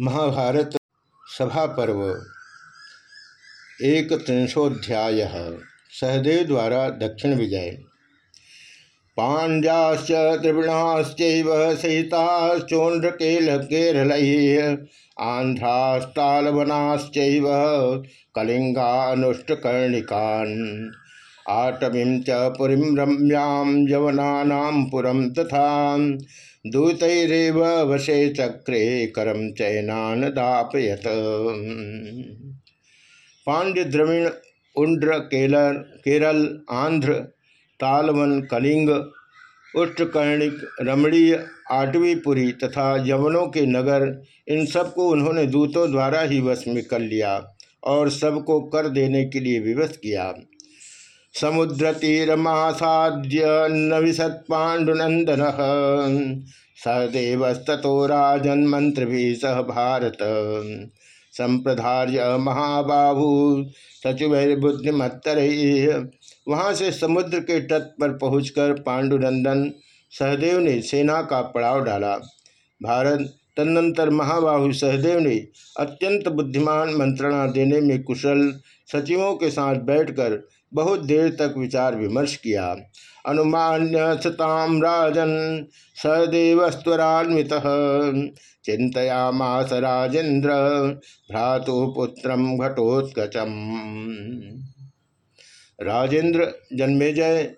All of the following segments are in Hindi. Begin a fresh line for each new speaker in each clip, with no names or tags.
महाभारत सभा पर्व, एक त्रिंशोध्याय, सहदेव द्वारा दक्षिण विजय। पांड्याश्च त्रिगुणाश्चैव सहिताश्चोण्ड्रकेलकेरल आन्ध्रास्तालवनाश्चैव कलिङ्गानुष्टकर्णिकान्। आटवीं च पुरीं रम्यां यवनानां पुरं तथा दूतरेव वशे चक्रे करम चैनान दापयत पांड्य द्रविण, उंड्र, केलर, केरल, आंध्र, तालवन, कलिंग, उष्टकर्णिक, रमणीय आटवीपुरी तथा यवनों के नगर, इन सबको उन्होंने दूतों द्वारा ही वश में कर लिया और सबको कर देने के लिए विवश किया। समुद्र तीरमासाद्य नविशत पाण्डुनंदन सदेवस्तो राजन मंत्र भी सह भारत। संप्रधार्य महाबाहु सचिवैर्बुद्धिमत्तर। वहाँ से समुद्र के तट पर पहुंचकर पांडुनंदन सहदेव ने सेना का पड़ाव डाला। भारत तदनंतर महाबाहु सहदेव ने अत्यंत बुद्धिमान मंत्रणा देने में कुशल सचिवों के साथ बैठकर बहुत देर तक विचार विमर्श किया। अनुमान्य सताम राजन सदेवस्वरान्वित चिंतयामास राजेन्द्र भ्रातु पुत्र घटोत्कचम। राजेंद्र जन्मेजय,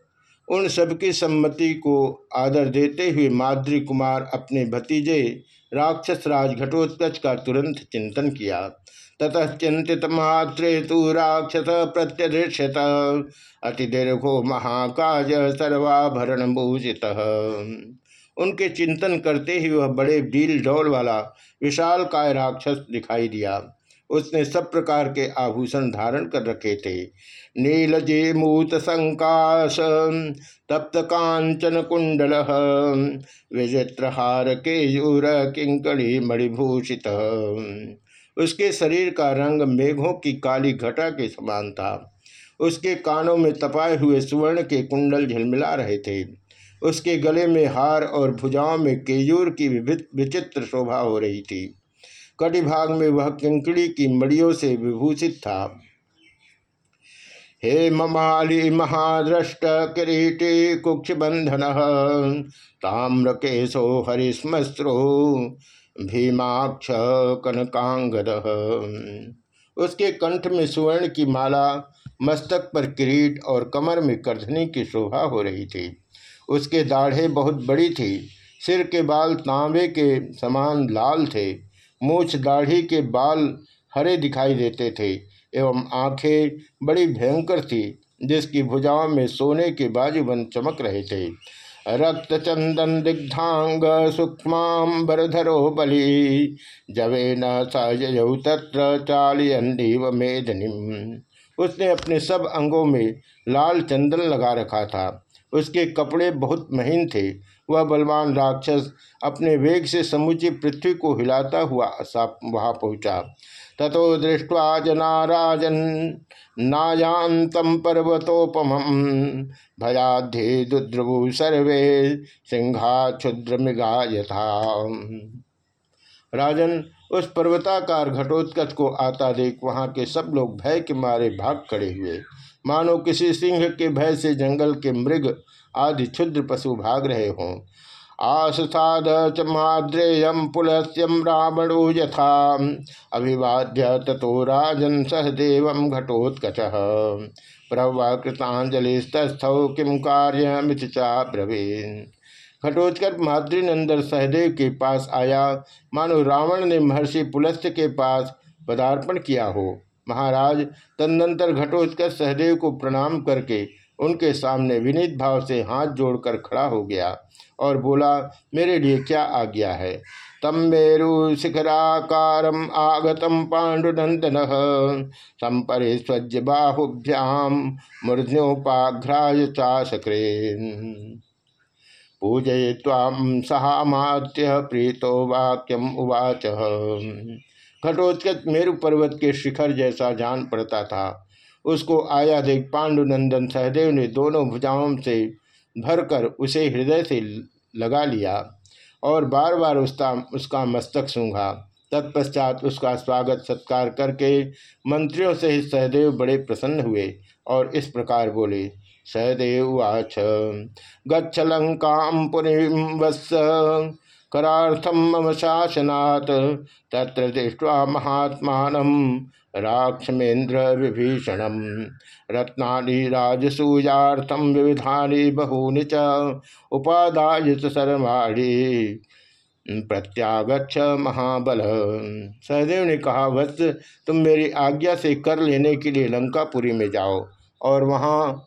उन सबकी सम्मति को आदर देते हुए माद्री कुमार अपने भतीजे राक्षस राज घटोत्कच का तुरंत चिंतन किया। ततः चिंतित मात्रे तो राक्षस प्रत्यदृश्यत अतिदीर्घो महाकाज सर्वाभरण भूषित उनके चिंतन करते ही वह बड़े डील डौल वाला, विशाल काय राक्षस दिखाई दिया। उसने सब प्रकार के आभूषण धारण कर रखे थे। नीलजे मूत संकाश, तप्त कांचन कुंडल विजित्र हार के केयूर किंकड़ी मणिभूषित। उसके शरीर का रंग मेघों की काली घटा के समान था। उसके कानों में तपाए हुए सुवर्ण के कुंडल झिलमिला रहे थे। उसके गले में हार और भुजाओं में केयूर की विचित्र शोभा हो रही थी। कटी भाग में वह किंकड़ी की मड़ियों से विभूषित था। हे ममाली महाद्रष्ट किरीटी कुक्ष बंधन ताम्र केशो हरिस्मस्रो भीमाक्ष कनकांगद उसके कंठ में सुवर्ण की माला, मस्तक पर किरीट और कमर में करधनी की शोभा हो रही थी। उसके दाढ़े बहुत बड़ी थी, सिर के बाल तांबे के समान लाल थे, मूछ दाढ़ी के बाल हरे दिखाई देते थे एवं आँखें बड़ी भयंकर थी, जिसकी भुजाओं में सोने के बाजूबंद चमक रहे थे। रक्त चंदन दिग्धांग सूक्ष्माबरधरो बलि। जवे न सजयऊ तत्र चालियंदीव मेदनी। उसने अपने सब अंगों में लाल चंदन लगा रखा था। उसके कपड़े बहुत महीन थे। वह बलवान राक्षस अपने वेग से समूची पृथ्वी को हिलाता हुआ वहाँ पहुँचा। ततो दृष्ट्वा जना राजन नायांतम पर्वतोपम भयाध्ये दुद्रभु सर्वे सिंहा क्षुद्र मृगा यथा राजन, उस पर्वताकार घटोत्कच को आता देख वहाँ के सब लोग भय के मारे भाग खड़े हुए। मानो किसी सिंह के भय से जंगल के मृग आदि क्षुद्र पशु भाग रहे हों। आसाद च माद्रेयम पुलस्यम रावणो यथा। अभिवाद्य तथो राजन सहदेव घटोत्कच। प्रवाकृतांजलिस्तस्थौ किम कार्य मिथ चा ब्रवीन। घटोत्कर माद्रीनंदर सहदेव के पास आया। मानो रावण ने महर्षि पुलस्त्य के पास पदार्पण किया हो। महाराज तदनंतर घटोत्कर सहदेव को प्रणाम करके उनके सामने विनीत भाव से हाथ जोड़कर खड़ा हो गया। और बोला, मेरे लिए क्या आज्ञा है? तम मेरु शिखराकारम आगतम पांडुनंदन संपरिस्वज्य बाहुभ्याम मूर्धोपाघ्राय चाशक्रे पूजय ताम सहामात्य प्रीतो वाक्यम उवाच। घटोत्कच मेरु पर्वत के शिखर जैसा जान पड़ता था। उसको आया देख पांडुनंदन सहदेव ने दोनों भुजाओं से भरकर उसे हृदय से लगा लिया और बार बार उसका उसका मस्तक सूंघा। तत्पश्चात उसका स्वागत सत्कार करके मंत्रियों से सहदेव बड़े प्रसन्न हुए और इस प्रकार बोले, सहदेव वाच गच्छ लंकाम वत्स। करार्थम मम शासनात्। तत्र दृष्ट्वा महात्मा राक्षमेन्द्र विभीषण रत्ना राजसूयाथम विविधा बहूनि च उपादाय सर्वाणी। प्रत्यागछ महाबल। सहदेव ने कहा, वत्स, तुम मेरी आज्ञा से कर लेने के लिए लंकापुरी में जाओ। और वहाँ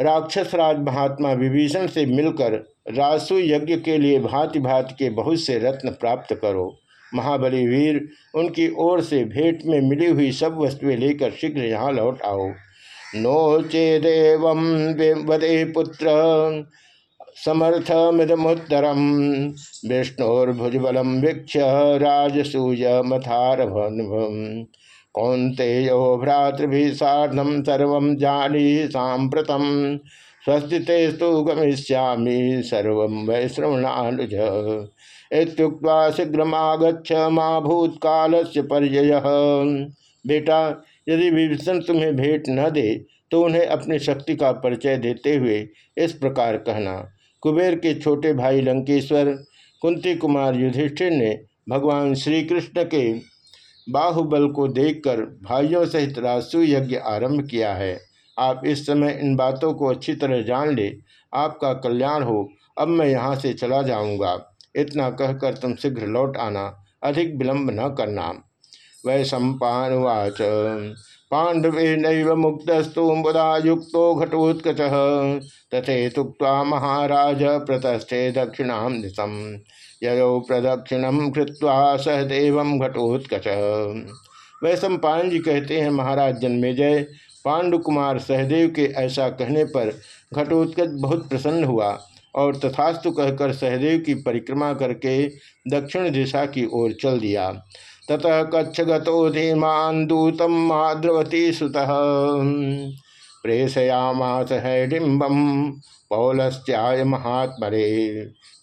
राक्षस राज महात्मा विभीषण से मिलकर रासु यज्ञ के लिए भांति भांति के बहुत से रत्न प्राप्त करो। महाबली वीर उनकी ओर से भेंट में मिली हुई सब वस्तुएँ लेकर शीघ्र यहाँ लौट आओ। नो चेदेव वदे पुत्र समर्थमिदमुत्तरम विष्णुर्भुजबलम वीक्ष राजसूय मथारभम कौंतेयो भ्रातृभि साधम सर्व जानी सांप्रतम स्वस्ति स्तु गमिष्यामी सर्व वै श्रवणानुज इतुक्ता शीघ्रमागछ माँ भूतकाल से पर्यय। बेटा, यदि विभीषण तुम्हें भेंट न दे तो उन्हें अपनी शक्ति का परिचय देते हुए इस प्रकार कहना। कुबेर के छोटे भाई लंकेश्वर, कुंती कुमार युधिष्ठिर ने भगवान श्री कृष्ण के बाहुबल को देखकर भाइयों सहित रासु यज्ञ आरंभ किया है। आप इस समय इन बातों को अच्छी तरह जान ले। आपका कल्याण हो। अब मैं यहाँ से चला जाऊँगा। इतना कहकर तुम शीघ्र लौट आना अधिक विलंब न करना। वै सम्पावाच पांडवे नैव मुक्तस्तु मुदा युक्त घटोत्कच। तथे तुक्ता महाराज प्रतस्थे दक्षिणाम दिशम यो प्रदक्षिणम कृत्वा सहदेव घटोत्कच। वैश्व पायन जी कहते हैं, महाराज जन्मेजय। पांडुकुमार सहदेव के ऐसा कहने पर घटोत्कच बहुत प्रसन्न हुआ। और तथास्तु कहकर सहदेव की परिक्रमा करके दक्षिण दिशा की ओर चल दिया। ततः कच्छ गतो धीमान दूतम माद्रवती सुत। प्रेषयामास हैडिम्बम पौलस्त्याय महात्मरे।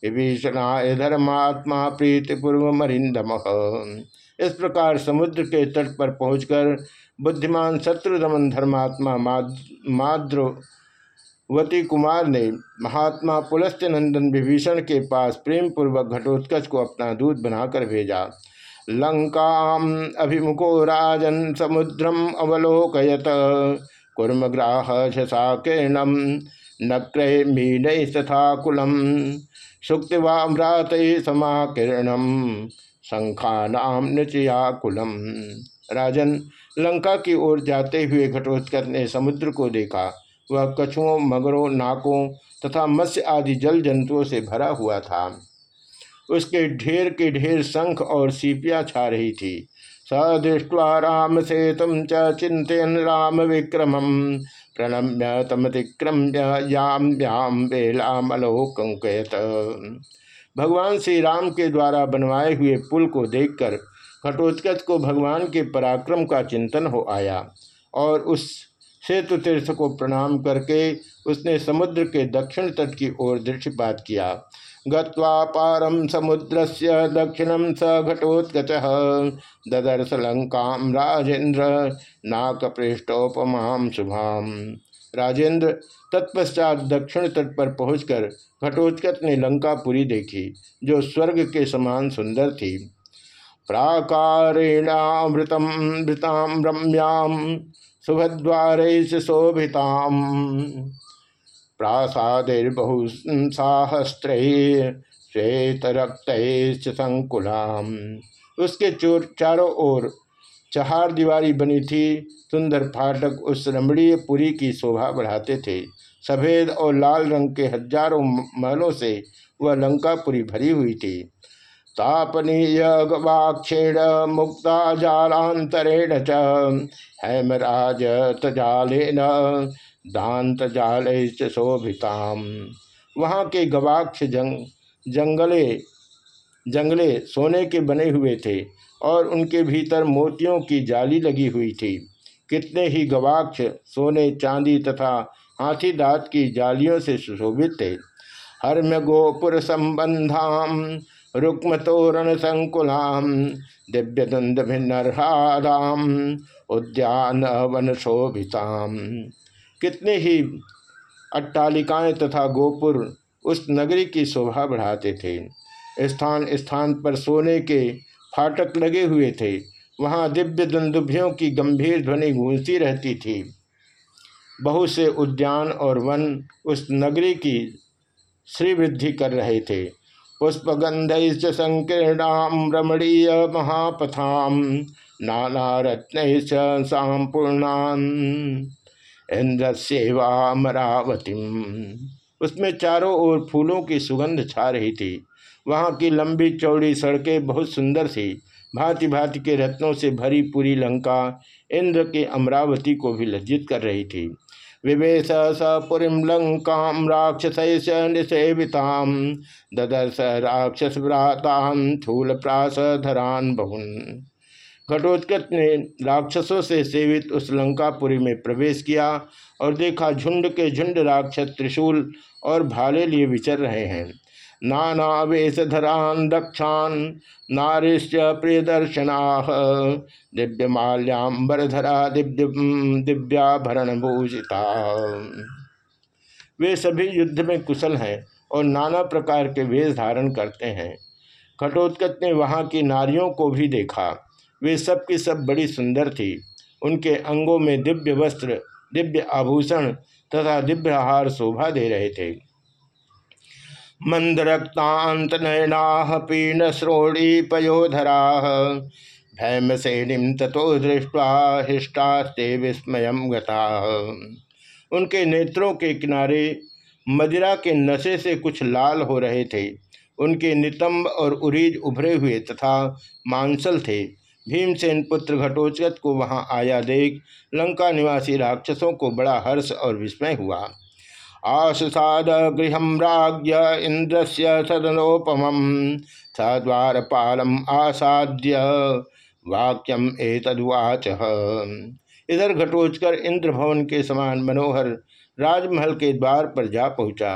विभीषणाय धर्मात्मा प्रीतिपूर्व मरिंदम इस प्रकार समुद्र के तट पर पहुंचकर बुद्धिमान शत्रुदमन धर्मात्मा माद्रवती कुमार ने महात्मा पुलस्त्य नंदन विभीषण के पास प्रेम पूर्वक घटोत्कच को अपना दूध बनाकर भेजा। लंका अभिमुखो राजन समुद्रम अवलोकयत। कुर्मग्राह शशाकीर्णम नक्रय मीन तथा कुलम सुक्तिवाम्रात समाकीर्णम शंखानाम नचयाकुलम राजन लंका की ओर जाते हुए घटोत्कच ने समुद्र को देखा। वह कछुओं, मगरों, नाकों तथा मत्स्य आदि जल जंतुओं से भरा हुआ था। उसके ढेर के ढेर शंख और सीपियाँ छा रही थी। सदृष्टवा राम से तुम च चिंतन राम विक्रम प्रणम्य तमतिक्रम्य याम व्याम बेलामलोकंकयत भगवान श्री राम के द्वारा बनवाए हुए पुल को देखकर घटोत्कच को भगवान के पराक्रम का चिंतन हो आया और उस सेतु तीर्थ को प्रणाम करके उसने समुद्र के दक्षिण तट की ओर दृष्टिपात किया। गारम समुद्र से दक्षिण स घटोत्कच। ददर्श लंका राजेन्द्र नाकपृष्ठोपमा शुभाम। राजेंद्र तत्पश्चात दक्षिण तट पर पहुंचकर घटोत्कच ने लंकापुरी देखी, जो स्वर्ग के समान सुंदर थी। प्राकारेणामृतम भृताम रम्याम सुभद्वार शोभिताम श्वेत रक्त संकुलाम। उसके चोर चारों ओर चहार दीवारी बनी थी। सुंदर फाटक उस रमणीय पुरी की शोभा बढ़ाते थे। सफ़ेद और लाल रंग के हज़ारों महलों से वह लंकापुरी भरी हुई थी। तापनीय गवाक्षेण मुक्ता जालांतरेण च हेमराज तजालेन दांत जाल शोभिताम। वहाँ के गवाक्ष जंग, जंगले जंगले सोने के बने हुए थे और उनके भीतर मोतियों की जाली लगी हुई थी। कितने ही गवाक्ष सोने, चांदी तथा हाथी दांत की जालियों से सुशोभित थे। हर्म गोपुर संबंधाम रुक्म तोरण संकुलाम दिव्य दंड भिन्नर्हादाम उद्यान वन शोभिताम कितने ही अट्टालिकाएँ तथा गोपुर उस नगरी की शोभा बढ़ाते थे। स्थान स्थान पर सोने के फाटक लगे हुए थे। वहाँ दिव्य दंदुभियों की गंभीर ध्वनि गूंजती रहती थी। बहुत से उद्यान और वन उस नगरी की श्रीवृद्धि कर रहे थे। पुष्पगंध संकीर्णाम रमणीय महापथाम नाना रत्न संपूर्णान इंद्र सेवामरावती उसमें चारों ओर फूलों की सुगंध छा रही थी। वहाँ की लंबी चौड़ी सड़कें बहुत सुंदर थी। भांति भांति के रत्नों से भरी पूरी लंका इंद्र के अमरावती को भी लज्जित कर रही थी। विवेश स पुरीम लंका राक्षस निषेविताम। ददर्श राक्षस व्रातान थूल प्रास धरान बहुन। घटोत्कच ने राक्षसों से सेवित उस लंकापुरी में प्रवेश किया और देखा झुंड के झुंड राक्षस त्रिशूल और भाले लिए विचर रहे हैं। नाना वेशधरान दक्षान नारिश्च प्रियदर्शना। दिव्य माल्याम्बरधरा दिव्य दिव्याभरण भूषिता वे सभी युद्ध में कुशल हैं और नाना प्रकार के वेश धारण करते हैं। घटोत्कच ने वहाँ की नारियों को भी देखा। वे सब की सब बड़ी सुंदर थी। उनके अंगों में दिव्य वस्त्र, दिव्य आभूषण तथा दिव्य आहार शोभा दे रहे थे। मंदरक्तांत नयना पीन श्रोणी पयोधरा भैमसेनीम तथो दृष्टवा हृष्टास्ते विस्मय गता। उनके नेत्रों के किनारे मदिरा के नशे से कुछ लाल हो रहे थे। उनके नितंब और उरीज उभरे हुए तथा मांसल थे। भीमसेन पुत्र घटोचत को वहाँ आया देख लंका निवासी राक्षसों को बड़ा हर्ष और विस्मय हुआ। आसुसाद गृह इंद्र से सदनोपम स द्वारपालम आसाद्य वाक्यम एतद्वाच। इधर घटोचकर इंद्र भवन के समान मनोहर राजमहल के द्वार पर जा पहुँचा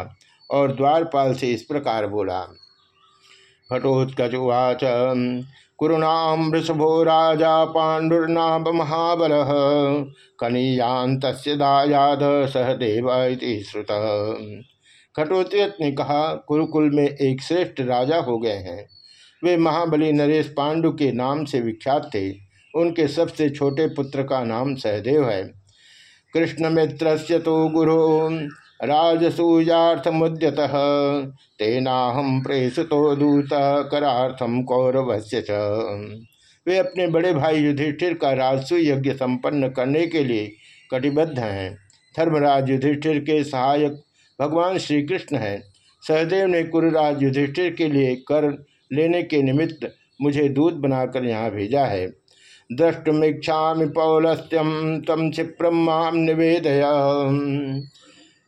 और द्वारपाल से इस प्रकार बोला घटोत्कच उवाच कुरुणाम वृषभो राजा पाण्डुर्नाभ महाबल। कनीयांत दायाद सहदेव श्रुत। खटोत्रियत ने कहा, कुरुकुल में एक श्रेष्ठ राजा हो गए हैं। वे महाबली नरेश पांडु के नाम से विख्यात थे। उनके सबसे छोटे पुत्र का नाम सहदेव है। कृष्ण मित्र से तो गुरु। राजसूयाथमुद्यत तेनाहम प्रेषितो दूत करार्थम कौरव से वे अपने बड़े भाई युधिष्ठिर का राजसु यज्ञ संपन्न करने के लिए कटिबद्ध हैं। धर्मराज युधिष्ठिर के सहायक भगवान श्री कृष्ण हैं। सहदेव ने कुरुराज युधिष्ठिर के लिए कर लेने के निमित्त मुझे दूध बनाकर यहाँ भेजा है। द्रष्टुमीक्षा पौलस्त्यम तम क्षिप्रम निवेदया।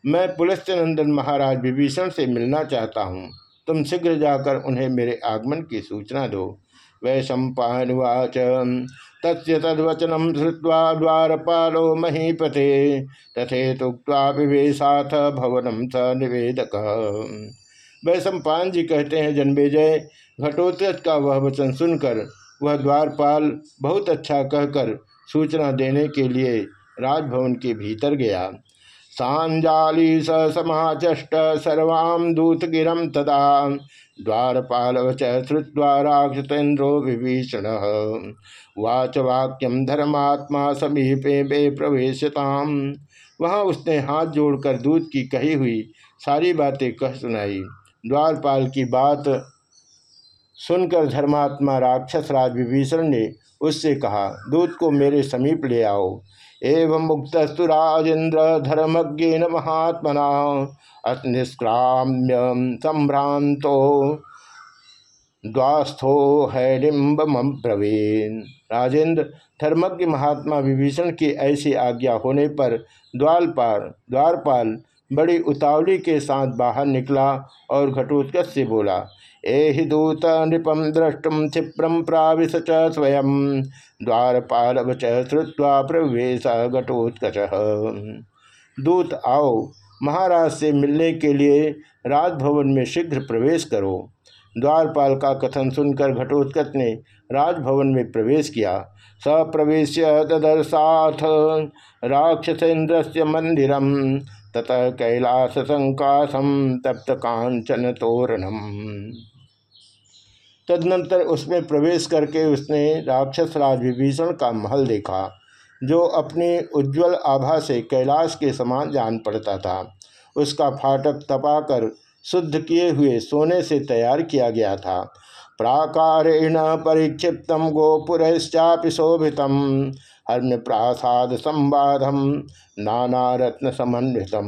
मैं पुलस्त्यनंदन महाराज विभीषण से मिलना चाहता हूँ। तुम शीघ्र जाकर उन्हें मेरे आगमन की सूचना दो। वै सम्पावाच तस्य तद्वचनम श्रुवा द्वारपालो महीपते। तथे तुक्ता विवेशाथ भवनम स निवेदक। वै सम्पान जी कहते हैं जन्मेजय घटोत्कच का वह वचन सुनकर, वह द्वारपाल बहुत अच्छा कहकर सूचना देने के लिए राजभवन के भीतर गया। सांजाली स समाचष्ट सर्वाम दूतगिरम तदा द्वारपाल श्रुवा राक्षतेन्द्रो विभीषण। वाच वाक्यम धर्मात्मा समीपे बे प्रवेशताम वहाँ उसने हाथ जोड़कर दूत की कही हुई सारी बातें कह सुनाई। द्वारपाल की बात सुनकर धर्मात्मा राक्षस राज विभीषण ने उससे कहा, दूत को मेरे समीप ले आओ। एवं मुक्तस्तु राजेन्द्र धर्मज्ञेन महात्मना निष्क्राम्य संभ्रांतो द्वास्थो हैडिम्बम प्रवीण राजेंद्र धर्मज्ञ महात्मा विभीषण की ऐसी आज्ञा होने पर द्वारपाल द्वारपाल बड़ी उतावली के साथ बाहर निकला और घटोत्कच से बोला एहि दूत नृपम द्रष्टुम क्षिप्रम प्राविश च स्वयं। द्वारपाल श्रुवा प्रवेश घटोत्कच। दूत, आओ महाराज से मिलने के लिए राजभवन में शीघ्र प्रवेश करो। द्वारपाल का कथन सुनकर घटोत्कच ने राजभवन में प्रवेश किया। सप्रवेश तदर्शाथ राक्षसेन्द्र से मंदिरम ततः कैलास संकाशम तप्त कांचन तोरणम तदनंतर उसमें प्रवेश करके उसने राक्षस राज विभीषण का महल देखा, जो अपनी उज्जवल आभा से कैलाश के समान जान पड़ता था। उसका फाटक तपाकर शुद्ध किए हुए सोने से तैयार किया गया था। प्राकारेण परिक्षिप्त गोपुरश्चापि शोभित हर्म प्रासाद संवादम नाना रत्न समन्वितम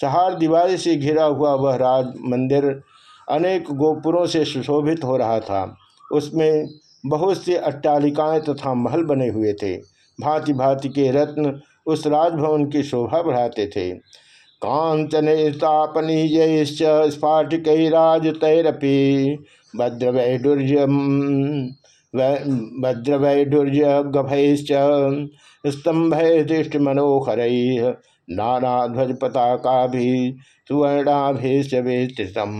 चार दीवारी से घिरा हुआ वह राज मंदिर अनेक गोपुरों से सुशोभित हो रहा था। उसमें बहुत सी अट्टालिकाएँ तथा महल बने हुए थे। भांति भांति के रत्न उस राजभवन की शोभा बढ़ाते थे। कांचने स्फाटिकराजतरपी भद्रवैडुर्यम भद्रवैडुर्य गभैश्च स्तंभ दृष्टि मनोहर नाना ध्वज पताका भी विस्तृतम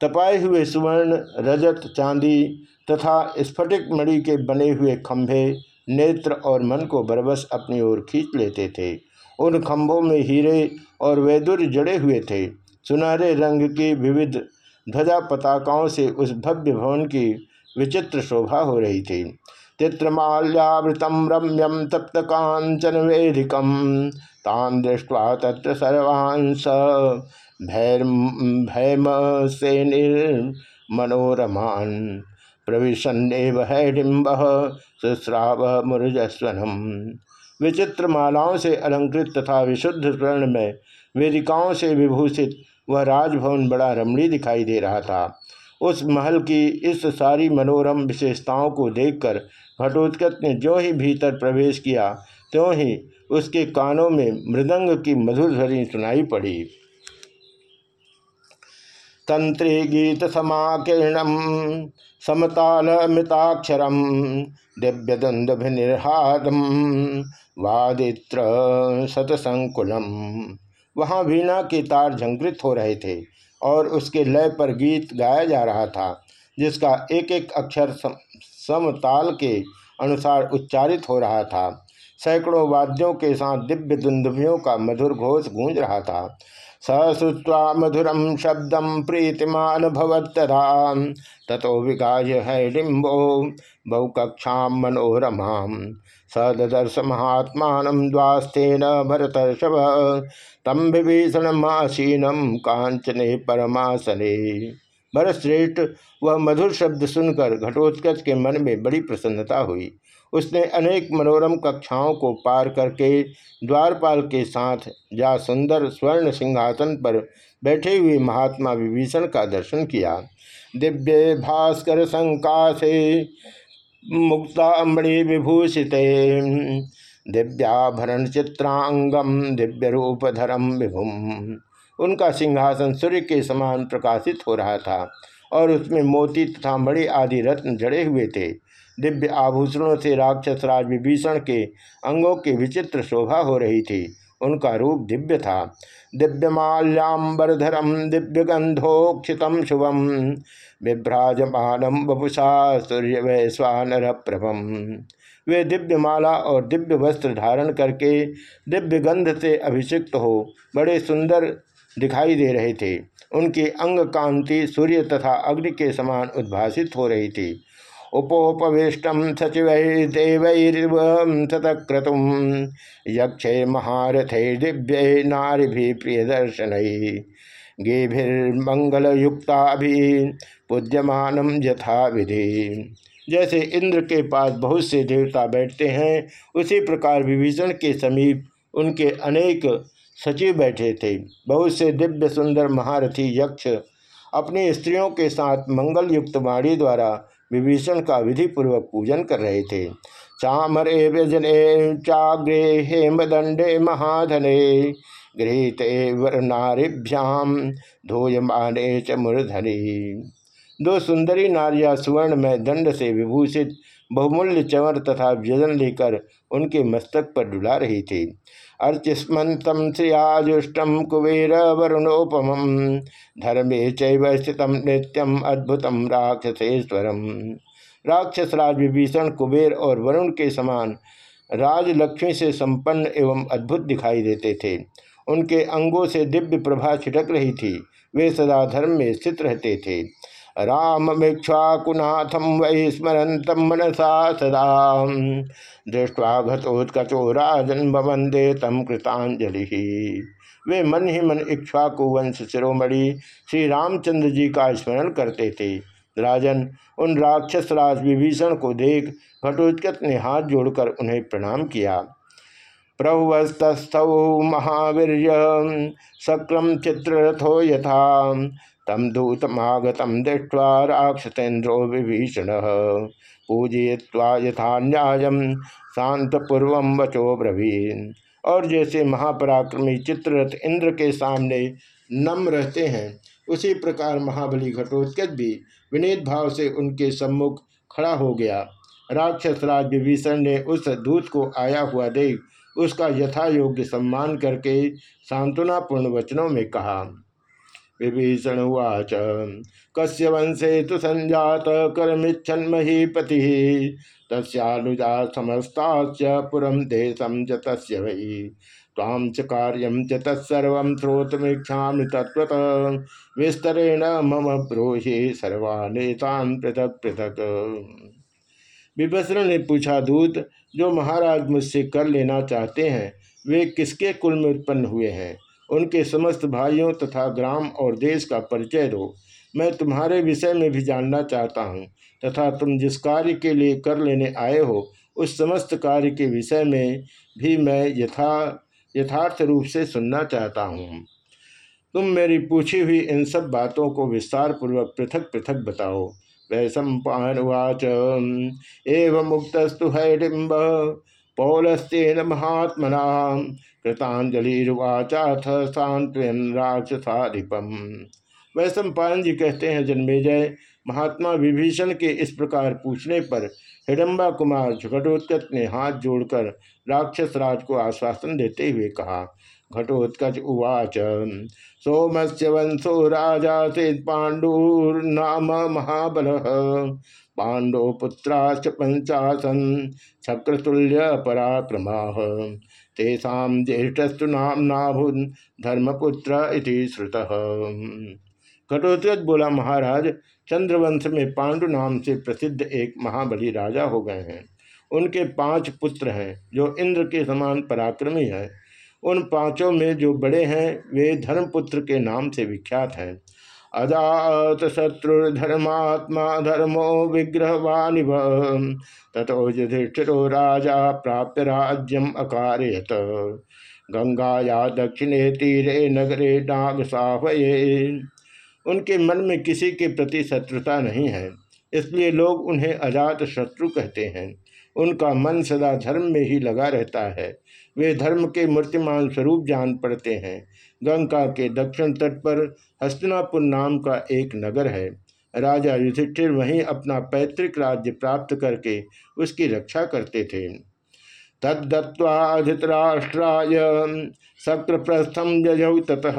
तपाए हुए सुवर्ण, रजत, चांदी तथा स्फटिक मणि के बने हुए खंभे नेत्र और मन को बरबस अपनी ओर खींच लेते थे। उन खंभों में हीरे और वैदुर जड़े हुए थे। सुनहरे रंग की विविध ध्वजा पताकाओं से उस भव्य भवन की विचित्र शोभा हो रही थी। चित्रमाल्यावृतम रम्यम तप्त कांचन वेदिकम तान दृष्टवा तत्र सर्वांश भैम से मनोरमान प्रविशन्नेव हैडिम्ब सुस्राव मुरजस्वनम। विचित्र मालाओं से अलंकृत तथा विशुद्ध स्वर्ण में वेदिकाओं से विभूषित वह राजभवन बड़ा रमणीय दिखाई दे रहा था। उस महल की इस सारी मनोरम विशेषताओं को देखकर घटोत्कच ने जो ही भीतर प्रवेश किया, त्यों ही उसके कानों में मृदंग की मधुर ध्वनि सुनाई पड़ी। तंत्री गीत समाकीर्णम समताल मृताक्षरम दिव्य दंदभिनिर्हादम वादित्र सतसंकुलम। वहाँ वीणा के तार झंकृत हो रहे थे और उसके लय पर गीत गाया जा रहा था, जिसका एक एक अक्षर समताल के अनुसार उच्चारित हो रहा था। सैकड़ों वाद्यों के साथ दिव्य दुंदुभियों का मधुर घोष गूंज रहा था। स सश्रुवा मधुरम शब्दम प्रीतिमान भवत्तरा तथो विगाय है डिम्बो बहुकक्षा मनोरमा। सदर्श महात्मा द्वास्थेन भरतर्षभ तम विभीषणमासीनम कांचने परमासने। भरतश्रेष्ठ वह मधुर शब्द सुनकर घटोत्कच के मन में बड़ी प्रसन्नता हुई। उसने अनेक मनोरम कक्षाओं को पार करके द्वारपाल के साथ जा सुंदर स्वर्ण सिंहासन पर बैठे हुए महात्मा विभीषण का दर्शन किया। दिव्य भास्कर संकाशे मुक्तामणि विभूषित, दिव्याभरण चित्रांगम दिव्य रूपधरम विभुम। उनका सिंहासन सूर्य के समान प्रकाशित हो रहा था और उसमें मोती तथा मणि आदि रत्न जड़े हुए थे। दिव्य आभूषणों से राक्षस राज विभीषण के अंगों की विचित्र शोभा हो रही थी। उनका रूप दिव्य था। दिव्य दिव्यमाल्याम्बरधरम दिव्य गंधोक्षित शुभम विभ्राजमानम बभुषा सूर्य वैश्वानर प्रभम वे दिव्य माला और दिव्य वस्त्र धारण करके दिव्य गंध से अभिषिक्त हो बड़े सुंदर दिखाई दे रहे थे। उनकी अंग कांति, सूर्य तथा अग्नि के समान उद्भासित हो रही थी। उपोपविष्टम सचिव देवैर्वतक्रतुम यक्षे महारथे दिव्य नारी प्रिय दर्शन गेभिर्मंगलयुक्ता भी पूज्यमान यथा विधि जैसे इंद्र के पास बहुत से देवता बैठते हैं, उसी प्रकार विभीषण के समीप उनके अनेक सचिव बैठे थे। बहुत से दिव्य सुंदर महारथी यक्ष अपनी स्त्रियों के साथ मंगल युक्त वाणी द्वारा विभीषण का विधि पूर्वक पूजन कर रहे थे। चामरे व्यजने चाग्रे हेमदंडे महाधने गृहित नारिभ्याम धोयमाने च मूर्धनि। दो सुंदरी नारिया सुवर्ण में दंड से विभूषित बहुमूल्य चंवर तथा व्यजन लेकर उनके मस्तक पर डुला रही थी। अर्चिस्मतम श्रियाजुष्टम कुबेर वरुणोपम धर्मे चैव नृत्यम अद्भुतम राक्षसेश्वरम। राक्षस राज विभीषण कुबेर और वरुण के समान राजलक्ष्मी से संपन्न एवं अद्भुत दिखाई देते थे। उनके अंगों से दिव्य प्रभा छिटक रही थी। वे सदा धर्म में स्थित रहते थे। राममीक्षाकुनाथम वै स्मरतम मनसा सदा। दृष्टवा घतोत्कचो राजन वंदे तम कृतांजलि वे मन ही मन इक्ष्वाकु वंश शिरोमणि श्री रामचंद्र जी का स्मरण करते थे। राजन, उन राक्षस राज विभीषण को देख घटोत्कच ने हाथ जोड़कर उन्हें प्रणाम किया। प्रभुवस्तस्थौ महावीर शक्रम चित्ररथो यथा। तम दूतमागतम दृष्ट्वा राक्षसेन्द्रो विभीषण। पूजय्वा यथा न्याय शांतपूर्व वचो ब्रवीन। और जैसे महापराक्रमी चित्ररथ इंद्र के सामने नम रहते हैं, उसी प्रकार महाबली घटोत्कच भी विनीत भाव से उनके सम्मुख खड़ा हो गया। राक्षस राज विभीषण ने उस दूत को आया हुआ देख, उसका यथा योग्य सम्मान करके सांत्वनापूर्ण वचनों में कहा विभीषण उवाच कस्य वंशे तो संजात करमिच्छन महीपति तस्नुजा समस्ता पुरम देशम च तस्य वही ताम च कार्यम च तत्सर्व श्रोतमीक्षा तत्वत विस्तरेण मम ब्रोहि सर्वानेतान पृथक पृथक। विभसण ने पूछा, दूत, जो महाराज मुझसे कर लेना चाहते हैं, वे किसके कुल में उत्पन्न हुए हैं? उनके समस्त भाइयों तथा ग्राम और देश का परिचय दो। मैं तुम्हारे विषय में भी जानना चाहता हूँ तथा तुम जिस कार्य के लिए कर लेने आए हो, उस समस्त कार्य के विषय में भी मैं यथा, यथार्थ रूप से सुनना चाहता हूँ। तुम मेरी पूछी हुई इन सब बातों को विस्तार पूर्वक पृथक पृथक बताओ। वैशंपावाच एवं मुक्तस्तु हैडिम्ब पौलस्तेन महात्मना कृतांजलिवाचाथ सांत्वन राक्षसाधिपम वैश्व पायन जी कहते हैं, जन्मेजय, महात्मा विभीषण के इस प्रकार पूछने पर हिडम्बा कुमार घटोत्कच ने हाथ जोड़कर राक्षस राज को आश्वासन देते हुए कहा, घटोत्कच उवाच। सोमस्य वंशो राजा से पांडुर्नाम महाबल। पांडव पुत्राच पंचाशन चक्रतुल्य पराक्रमा। तेषा ज्येष्ठस्तु नाभुन धर्मपुत्र इति श्रुत। घटोत्कच बोला महाराज, चंद्रवंश में पांडु नाम से प्रसिद्ध एक महाबली राजा हो गए हैं। उनके पाँच पुत्र हैं, जो इंद्र के समान पराक्रमी हैं। उन पाँचों में जो बड़े हैं, वे धर्मपुत्र के नाम से विख्यात हैं। अजात शत्रुर्धर्मात्मा धर्मो विग्रहवानिभ तथो युधिष्ठिरो राजा प्राप्त राज्यम अकारयत। गंगाया दक्षिणे तीरे नगरे डाग साहये उनके मन में किसी के प्रति शत्रुता नहीं है, इसलिए लोग उन्हें अजात शत्रु कहते हैं। उनका मन सदा धर्म में ही लगा रहता है। वे धर्म के मूर्तिमान स्वरूप जान पड़ते हैं। गंगा के दक्षिण तट पर हस्तिनापुर नाम का एक नगर है। राजा युधिष्ठिर वहीं अपना पैतृक राज्य प्राप्त करके उसकी रक्षा करते थे। तद्दत्वाधितराष्ट्राय शक्रप्रस्थम जजौ ततः।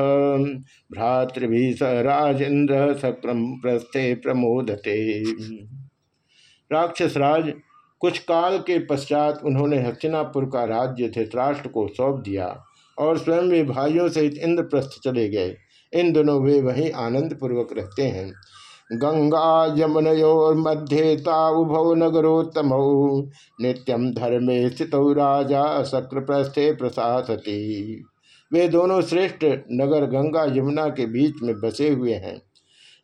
भ्रातृभि स राजेन्द्र शक्रम प्रस्थे प्रमोदते। राक्षस राज, कुछ काल के पश्चात उन्होंने हस्तिनापुर का राज्य धृतराष्ट्र को सौंप दिया और स्वयं वे भाइयों सहित इंद्रप्रस्थ चले गए। इन दोनों वे वहीं आनंद पूर्वक रहते हैं। गंगा यमुनयोर मध्य ताउभौ नगरोत्तम। नित्यम धर्मे स्थित राजा शक्र प्रस्थे प्रसादती वे दोनों श्रेष्ठ नगर गंगा यमुना के बीच में बसे हुए हैं।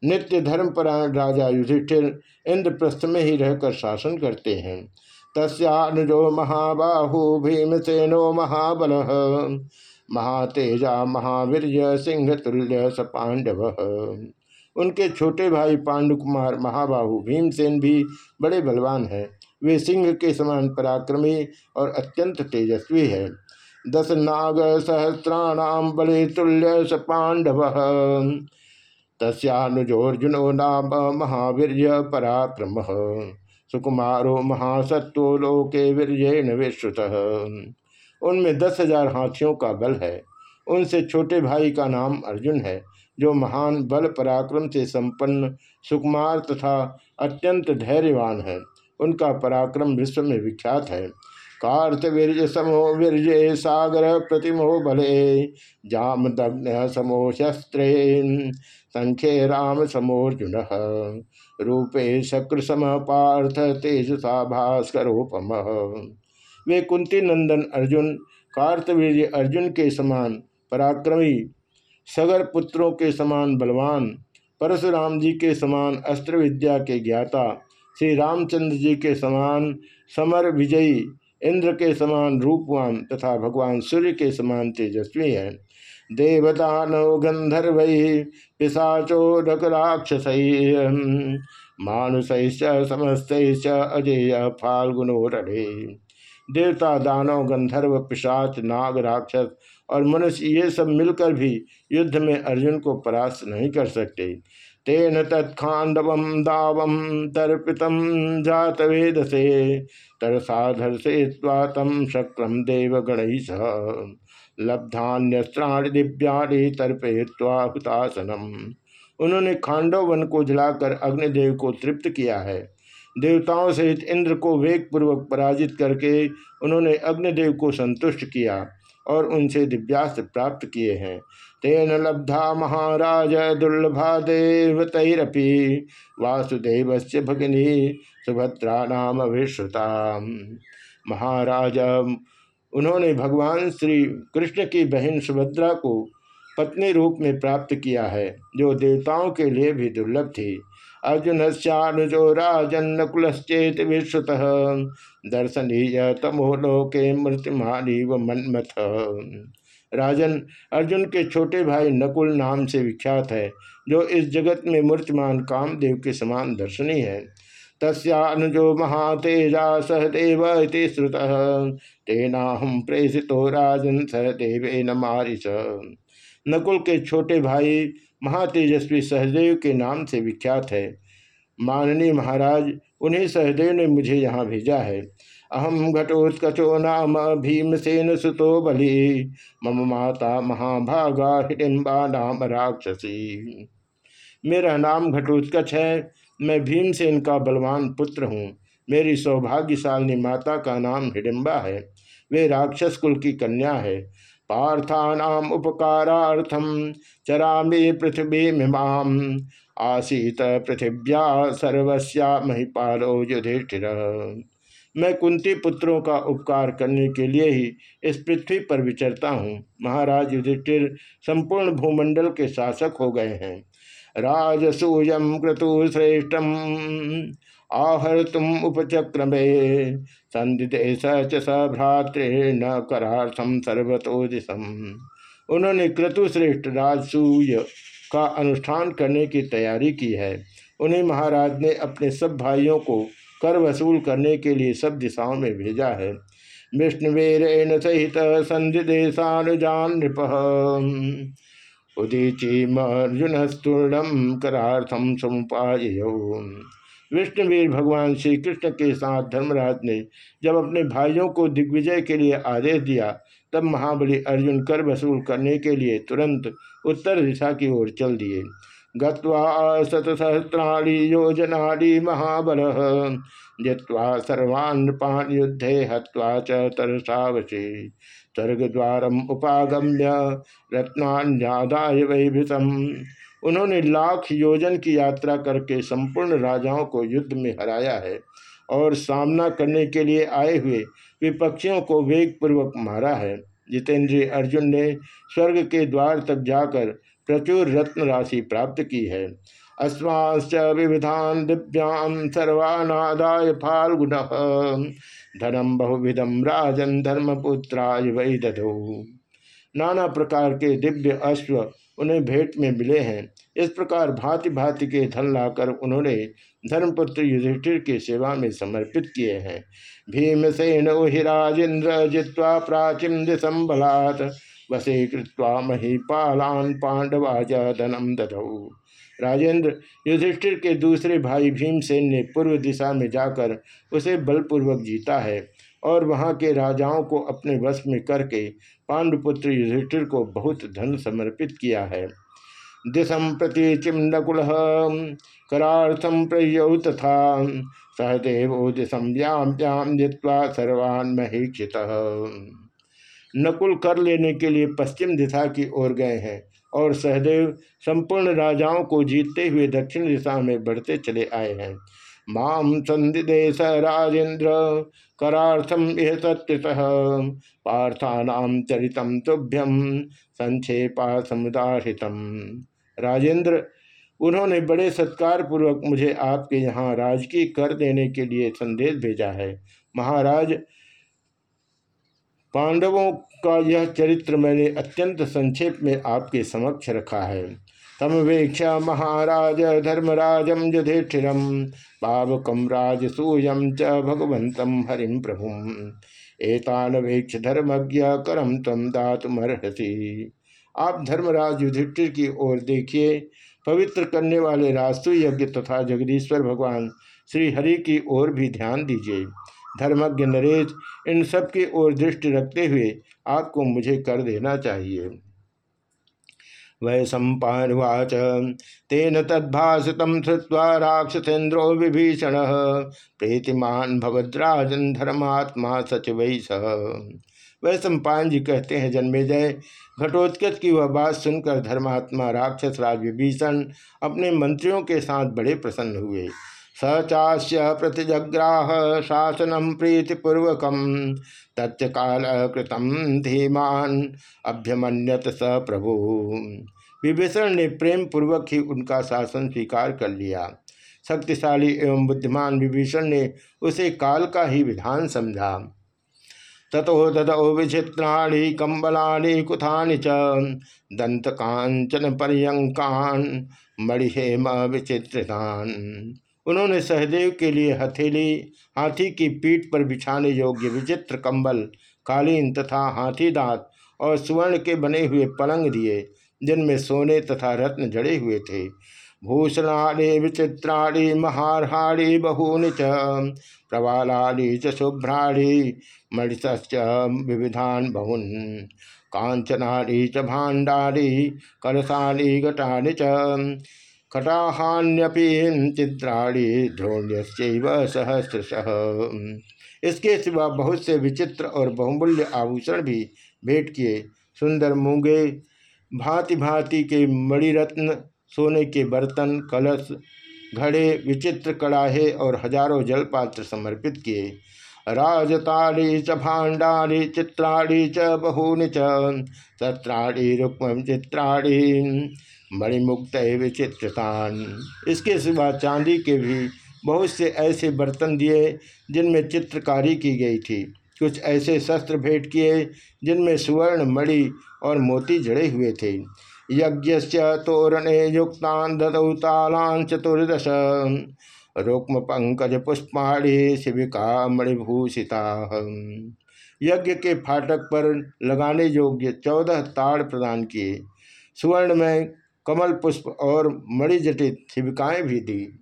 नित्य धर्मपरायण राजा युधिष्ठिर इंद्रप्रस्थ में ही रहकर शासन करते हैं। तस्नुजो महाबाहु भीमसेनो महाबल। महातेजा महावीर सिंह तुल्य स पांडव उनके छोटे भाई पांडुकुमार महाबाहु भीमसेन भी बड़े बलवान हैं। वे सिंह के समान पराक्रमी और अत्यंत तेजस्वी है। दस नाग सहस्राणाम बड़े तुल्य स पांडव तस्नुजोर्जुनो नाम महावीर पराक्रम। सुकुमारो महासत्व लोके वीरजेन विश्रुत। उनमें दस हज़ार हाथियों का बल है। उनसे छोटे भाई का नाम अर्जुन है, जो महान बल पराक्रम से संपन्न, सुकुमार तथा अत्यंत धैर्यवान है। उनका पराक्रम विश्व में विख्यात है। कार्तवीर्य समो वीर्य सागर प्रतिमो बले, जाम दग्न समो शस्त्रे संख्य राम समोर्जुन रूपे शक्र सम पार्थ तेज सा भास्करोपम। वे कुंती नंदन अर्जुन, कार्तवीर्य अर्जुन के समान पराक्रमी, सगर पुत्रों के समान बलवान, परशुराम जी के समान अस्त्र विद्या के ज्ञाता, श्री रामचंद्र जी के समान समर विजयी, इंद्र के समान रूपवान तथा भगवान सूर्य के समान तेजस्वी हैं। देवता देवतानो गंधर्व, पिशाचो राक्षस मानुष समस्त अजय फाल्गुनो रढ़े देवता, दानव, गंधर्व, पिशाच, नाग, राक्षस और मनुष्य, ये सब मिलकर भी युद्ध में अर्जुन को परास्त नहीं कर सकते। तेन तत्खांडव दावम तर्पित जात वेद से तरसाधर से स्वातम शक्रम देव गणेश लब्धान्यस्त्राण दिव्याणी तर्पय्वाहुतासनम उन्होंने खांडव वन को जलाकर अग्निदेव को तृप्त किया है। देवताओं सहित इंद्र को वेग पूर्वक पराजित करके उन्होंने अग्निदेव को संतुष्ट किया और उनसे दिव्यास्त्र प्राप्त किए हैं। तेन लब्धा महाराज दुर्लभा देवतरपी वासुदेव से भगिनी सुभद्रा नाम अभिश्रुता महाराज, उन्होंने भगवान श्री कृष्ण की बहन सुभद्रा को पत्नी रूप में प्राप्त किया है, जो देवताओं के लिए भी दुर्लभ थी। अर्जुन श्यानुजो राजन नकुलश्चेत विश्रुत। दर्शनीय तमोलोके मृत्युमानी व मन्मथ। राजन, अर्जुन के छोटे भाई नकुल नाम से विख्यात है, जो इस जगत में मूर्तिमान कामदेव के समान दर्शनी है। तस्नुजो महातेजा सहदेव श्रुत। तेना हम प्रेषित राजन सहदेव न मारिश नकुल के छोटे भाई महातेजस्वी सहदेव के नाम से विख्यात है। माननीय महाराज, उन्हीं सहदेव ने मुझे यहाँ भेजा है। अहम घटोत्कचो नाम भीमसेन सुतो बलि। मम माता महाभागा हिडिम्बा नाम राक्षसी। मेरा नाम घटोत्कच है। मैं भीमसेन का बलवान पुत्र हूँ। मेरी सौभाग्यशालिनी माता का नाम हिडिम्बा है। वे राक्षस कुल की कन्या है। पार्थानाम उपकारार्थम चरामी पृथ्वी मिमाम आसीत पृथिव्या सर्वस्या महिपालो युधिष्ठिर। मैं कुंती पुत्रों का उपकार करने के लिए ही इस पृथ्वी पर विचरता हूँ। महाराज युधिष्ठिर संपूर्ण भूमंडल के शासक हो गए हैं। राजसूयम क्रतु श्रेष्ठम। आहर तुम उपचक्रमे संदिदेश च न करार्थम सर्वतो दिशम उन्होंने क्रतुश्रेष्ठ राजसूय का अनुष्ठान करने की तैयारी की है। उन्हें महाराज ने अपने सब भाइयों को कर वसूल करने के लिए सब दिशाओं में भेजा है। विष्णुवीरेण सहित संधि देशानुजान नृप। उदीचीमर्जुनस्तूर्णम करार्थम समुपाय विष्णुवीर भगवान श्री कृष्ण के साथ धर्मराज ने जब अपने भाइयों को दिग्विजय के लिए आदेश दिया, तब महाबली अर्जुन कर वसूल करने के लिए तुरंत उत्तर दिशा की ओर चल दिए। गत्वा शतसहस्राणी योजनाड़ी महाबल, जित्वा सर्वान् पान युद्धे हत्वा च तरसावशी स्वर्ग द्वारम उपागम्य रत्नान्यादाय वैभृतम। उन्होंने लाख योजन की यात्रा करके संपूर्ण राजाओं को युद्ध में हराया है और सामना करने के लिए आए हुए विपक्षियों को वेगपूर्वक मारा है। जितेंद्रीय अर्जुन ने स्वर्ग के द्वार तक जाकर प्रचुर रत्न राशि प्राप्त की है। अस्माश्च विविधान दिव्यां सर्वानादाय फाल्गुन। धनम बहुविधम राजन धर्मपुत्राय वही दधो। नाना प्रकार के दिव्य अश्व उन्हें भेंट में मिले हैं। इस प्रकार भांति भांति के धन लाकर उन्होंने धर्मपुत्र युधिष्ठिर की सेवा में समर्पित किए हैं। भीमसेन राजेन्द्र जित्वा प्राचीन दिशम बलात्, वसे कृत्वा महीपालान पांडवाज धनम दधौ। राजेंद्र युधिष्ठिर के दूसरे भाई भीमसेन ने पूर्व दिशा में जाकर उसे बलपूर्वक जीता है और वहाँ के राजाओं को अपने वश में करके पांडुपुत्र युधिष्ठिर को बहुत धन समर्पित किया है। दिशम प्रति चिमनकुल करार्थम प्रयौ तथा। सहदेव दिशम व्याम व्याम जित्वा सर्वान् नकुल कर लेने के लिए पश्चिम दिशा की ओर गए हैं और सहदेव संपूर्ण राजाओं को जीतते हुए दक्षिण दिशा में बढ़ते चले आए हैं। माम संदिदेश राजेंद्र करार्थम यह सत्य पार्थानाम चरितम तुभ्यम संक्षेपा समुदारितम राजेंद्र, उन्होंने बड़े सत्कार पूर्वक मुझे आपके यहाँ राजकीय कर देने के लिए संदेश भेजा है। महाराज, पांडवों का यह चरित्र मैंने अत्यंत संक्षेप में आपके समक्ष रखा है। तमवेक्ष महाराज धर्मराजम युधिष्ठिरम पावकम राजसूयम च भगवंतम हरिम प्रभु एतान वेक्ष धर्मज्ञ करम तम दातुमर्हसी। आप धर्मराज युधिष्ठिर की ओर देखिए। पवित्र करने वाले रास्तु यज्ञ तथा जगदीश्वर भगवान श्री हरि की ओर भी ध्यान दीजिए। धर्मज्ञ नरेश, इन सब की ओर दृष्टि रखते हुए आपको मुझे कर देना चाहिए। वै सम्पावाच तेन तद्भाषित श्रुवा राक्षसेन्द्रो विभीषण, प्रीतिमान भवद्राजन धर्मात्मा सचिव सह। वह सम्पान जी कहते हैं जन्मेजय घटोत्कच की वह बात सुनकर धर्मात्मा राक्षस राज विभीषण अपने मंत्रियों के साथ बड़े प्रसन्न हुए। स चास्य प्रतिजग्राह शासनम प्रीतिपूर्वक तच्च काल कृतम धीमान अभ्यमन्यत स प्रभु। विभीषण ने प्रेम पूर्वक ही उनका शासन स्वीकार कर लिया। शक्तिशाली एवं बुद्धिमान विभीषण ने उसे काल का ही विधान समझा। ततो ददौ विचित्राणी कम्बलानि, कुथानि च दंत कांचन पर्यंकान मणिहेम विचित्रतान। उन्होंने सहदेव के लिए हथेली, हाथी की पीठ पर बिछाने योग्य विचित्र कंबल, कालीन तथा हाथी दांत और स्वर्ण के बने हुए पलंग दिए, जिनमें सोने तथा रत्न जड़े हुए थे। भूषणानि विचित्राणी महारहाणी बहूनि च प्रवालानि च शुभ्राणी मणिश्च विविधान बहुन। कांचनानि च भाण्डानि कलशानि घटानि च कटाहान्यपि चित्राणी द्रोण्यश्चैव सहस्रश। इसके सिवा बहुत से विचित्र और बहुमूल्य आभूषण भी भेंट किए। सुंदर मूँगे भांति भांति के मणिरत्न सोने के बर्तन, कलश, घड़े, विचित्र कड़ाहे और हज़ारों जलपात्र समर्पित किए। राजताड़ी च भाण्डारी चित्राणी च, बहूनि च सत्राणी रुक्म चित्राणी मणिमुक्त विचित्रतान। इसके सिवा चांदी के भी बहुत से ऐसे बर्तन दिए, जिनमें चित्रकारी की गई थी। कुछ ऐसे शस्त्र भेंट किए, जिनमें सुवर्ण, मणि और मोती जड़े हुए थे। यज्ञ तोरणे युक्तान ददौ तालान चतुर्दश। रुक्म पंकज पुष्पाणी शिविका मणिभूषिता यज्ञ के फाटक पर लगाने योग्य चौदह ताड़ प्रदान किए। सुवर्ण में कमल पुष्प और मणिजटित शिविकाएँ भी दी।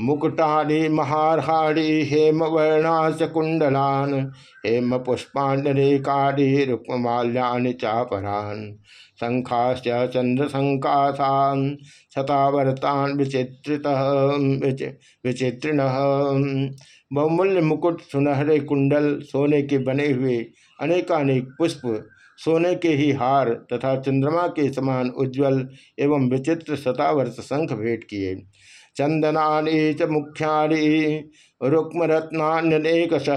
मुकुटानि, महारहाणि हेम वर्णाश कुंडलान हेम पुष्पाण्डरेकानि रुक्माल्यानि चापरान। शंखाश्च चंद्र संकाशान शतावर्तान विचित्रित विचित्रिण। बहुमूल्य मुकुट सुनहरे कुंडल सोने के बने हुए अनेकानेक पुष्प सोने के ही हार तथा चंद्रमा के समान उज्ज्वल एवं विचित्र शतावर्त शंख भेंट किए। चंदना च मुख्यानि, रुक्मरत्नान्यनेकश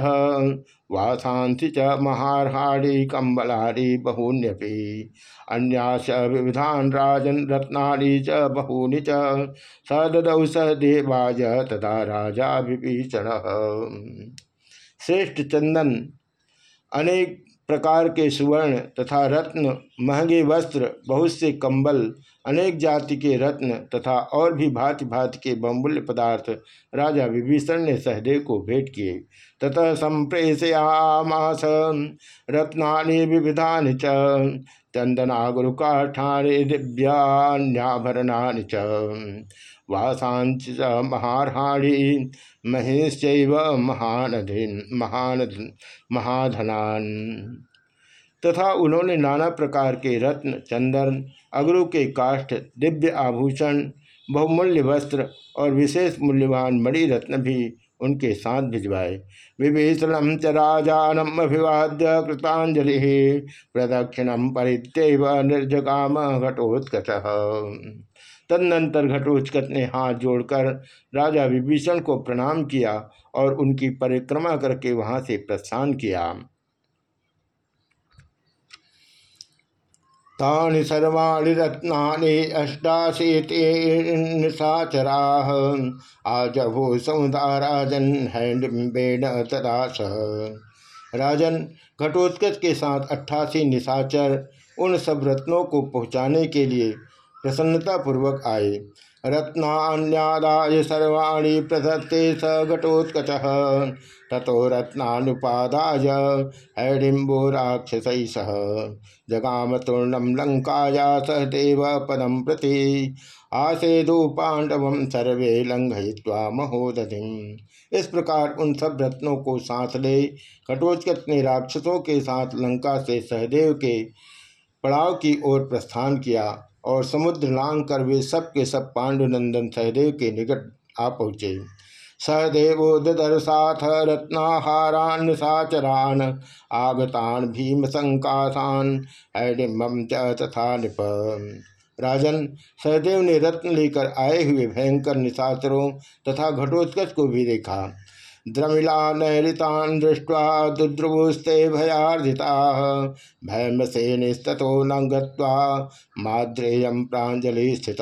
वासांसि च महारहाणि कम्बलानि बहून्यपि। अन्यास विविधान राजन रत्नानि च, बहूनि च। स ददौ स देवाय तथा राजा विभीषण। श्रेष्ठ चंदन, अनेक प्रकार के सुवर्ण तथा रत्न, महँगे वस्त्र, बहुत से कंबल अनेक जाति के रत्न तथा और भी भांति भांति के बहुमूल्य पदार्थ राजा विभीषण ने सहदेव को भेंट किए। ततः संप्रेषयामास रत्ना विविधा च चंदना गुरु काठारे दिव्याभरणा च वासांच महारहाणी महेश महानधि महान महाधनान। तथा उन्होंने नाना प्रकार के रत्न, चंदन अगरू के काष्ठ, दिव्य आभूषण, बहुमूल्य वस्त्र और विशेष मूल्यवान मणि रत्न भी उनके साथ भिजवाए। विभीषण च राजानम अभिवाद्य कृतांजलि प्रदक्षिणम परित्यव निर्जगाम घटोत्कच। तदनंतर घटोत्कच ने हाथ जोड़कर राजा विभीषण को प्रणाम किया और उनकी परिक्रमा करके वहाँ से प्रस्थान किया। तानि सर्वाणि रत्नानि अष्टाशीति निशाचरा। आजभो समुदा राजन हैंडबेन तदास। राजन घटोत्कच के साथ अट्ठासी निशाचर उन सब रत्नों को पहुँचाने के लिए प्रसन्नतापूर्वक आए। रत्नान्यादाय सर्वाणी प्रदत्ते स घटोत्कच। ततो रत्नानुपादाय हैडिम्बो राक्षस सह। जगाम तूर्णम लंकाया सहदेव पदम प्रति आसेदु पांडव सर्वे लंघय्वा महोदधि इस प्रकार उन सब रत्नों को साथ ले घटोत्कच ने राक्षसों के साथ लंका से सहदेव के पड़ाव की ओर प्रस्थान किया। और समुद्र लांग कर वे सब के सब पांडुनंदन सहदेव के निकट आ पहुँचे। सहदेव ददर्शाथ रत्नाहारान साचरान, आगतान भीम संकाशान ऐडिम्बम तथा निप। राजन, सहदेव ने रत्न लेकर आए हुए भयंकर निशाचरों तथा घटोत्कच को भी देखा। द्रमिला नैरितान दृष्ट्वा भयार्जिता। भयम से निस्तो न गाद्रेयम प्राजलि स्थित।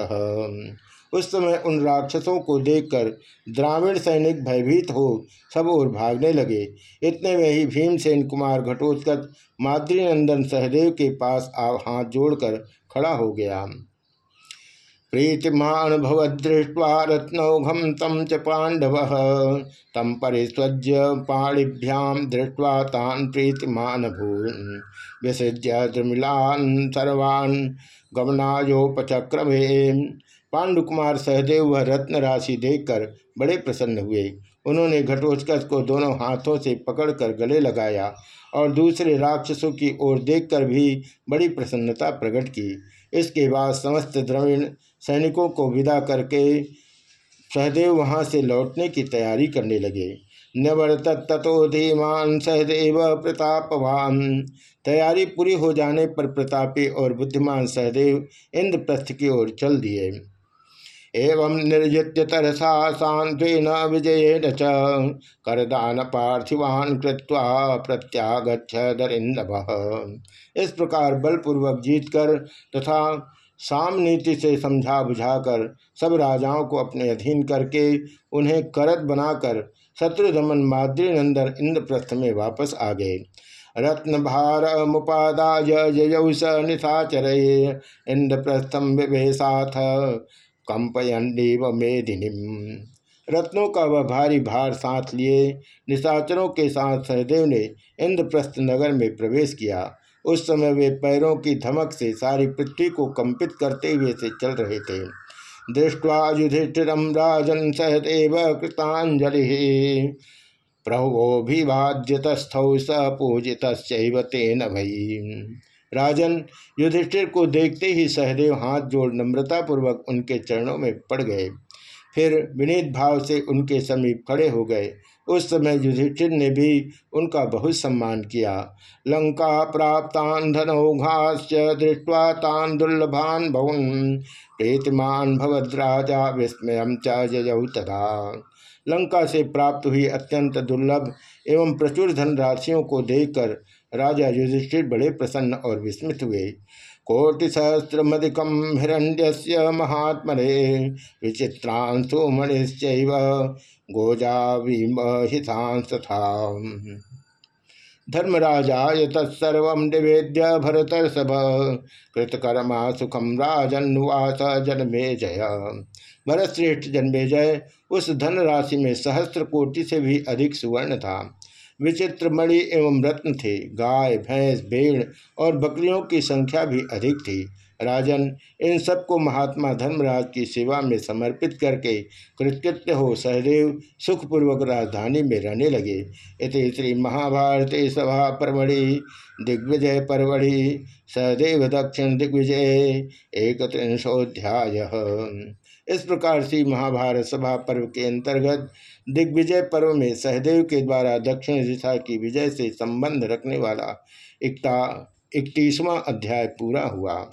उस समय उन राक्षसों को देखकर द्राविड़ सैनिक भयभीत हो सब ओर भागने लगे। इतने में ही भीमसेन कुमार घटोत्कच माद्रीनंदन सहदेव के पास आ हाथ जोड़कर खड़ा हो गया। प्रीतिमान भवदृष्ट्वा रत्नौघम तम च पांडव तम परिस्वज्य पाणिभ्याम दृष्ट्वा तान प्रीतिमान भून विसृज्य द्रमिलान सर्वान् गमनायोपचक्रमे। पांडुकुमार सहदेव वह रत्न राशि देखकर बड़े प्रसन्न हुए। उन्होंने घटोत्कच को दोनों हाथों से पकड़कर गले लगाया और दूसरे राक्षसों की ओर देखकर भी बड़ी प्रसन्नता प्रकट की। इसके बाद समस्त द्रविण सैनिकों को विदा करके सहदेव वहाँ से लौटने की तैयारी करने लगे। नवर्त तथो धीमान सहदेव प्रतापवान। तैयारी पूरी हो जाने पर प्रतापी और बुद्धिमान सहदेव इंद्रप्रस्थ की ओर चल दिए। एवं निर्जित्य तरसा सांत्वन विजय च। करदान पार्थिवान कृत्वा प्रत्यागछ दरिंदभ इस प्रकार बलपूर्वक जीतकर तथा साम नीति से समझा बुझाकर सब राजाओं को अपने अधीन करके उन्हें करत बनाकर शत्रुदमन माद्रीनंदन इंद्रप्रस्थ में वापस आ गए। रत्न भार मुपादाय जयौ स निशाचर इंद्रप्रस्थम विवेशाथ कंपयंडीव मेदिनी रत्नों का वह भारी भार साथ लिए, निशाचरों के साथ सहदेव ने इंद्रप्रस्थ नगर में प्रवेश किया। उस समय वे पैरों की धमक से सारी पृथ्वी को कंपित करते हुए से चल रहे थे। दृष्टवा युधिष्ठिरम राजन सहदेव कृतांजलि। प्रभुभिवाद्यतस्थौ स पूजित तेन भई राजन युधिष्ठिर को देखते ही सहदेव हाथ जोड़ नम्रतापूर्वक उनके चरणों में पड़ गए। फिर विनीत भाव से उनके समीप खड़े हो गए। उस समय युधिष्ठिर ने भी उनका बहुत सम्मान किया। लंका प्राप्तान धनौघाश्च दृष्टवा तान दुर्लभान भवन। प्रीतिमान भवद्राजा विस्मय जयऊ तथा लंका से प्राप्त हुई अत्यंत दुर्लभ एवं प्रचुर धनराशियों को देखकर राजा युधिष्ठिर बड़े प्रसन्न और विस्मित हुए। कोटि सहस्रमधिकम हिरण्य महात्मरे विचित्रांशु मणिश्च गोजा विमहितांश था धर्मराजाय तत्सर्व निवेद्य भरतर्षभ कृतकर्मा सुखम राजन्वास जन्मे जय। भरतश्रेष्ठ जन्मे जय। उस धनराशि में सहस्त्र कोटि से भी अधिक सुवर्ण था। विचित्र मणि एवं रत्न थे। गाय, भैंस, भेड़ और बकरियों की संख्या भी अधिक थी। राजन, इन सबको महात्मा धर्मराज की सेवा में समर्पित करके कृतकृत्य हो सहदेव सुखपूर्वक राजधानी में रहने लगे। इस श्री महाभारती सभा परमढ़ि, दिग्विजय परमढ़ि, सहदेव दक्षिण दिग्विजय एक त्रिंशोध्याय इस प्रकार से महाभारत सभा पर्व के अंतर्गत दिग्विजय पर्व में सहदेव के द्वारा दक्षिण दिशा की विजय से संबंध रखने वाला इकता इकतीसवां अध्याय पूरा हुआ।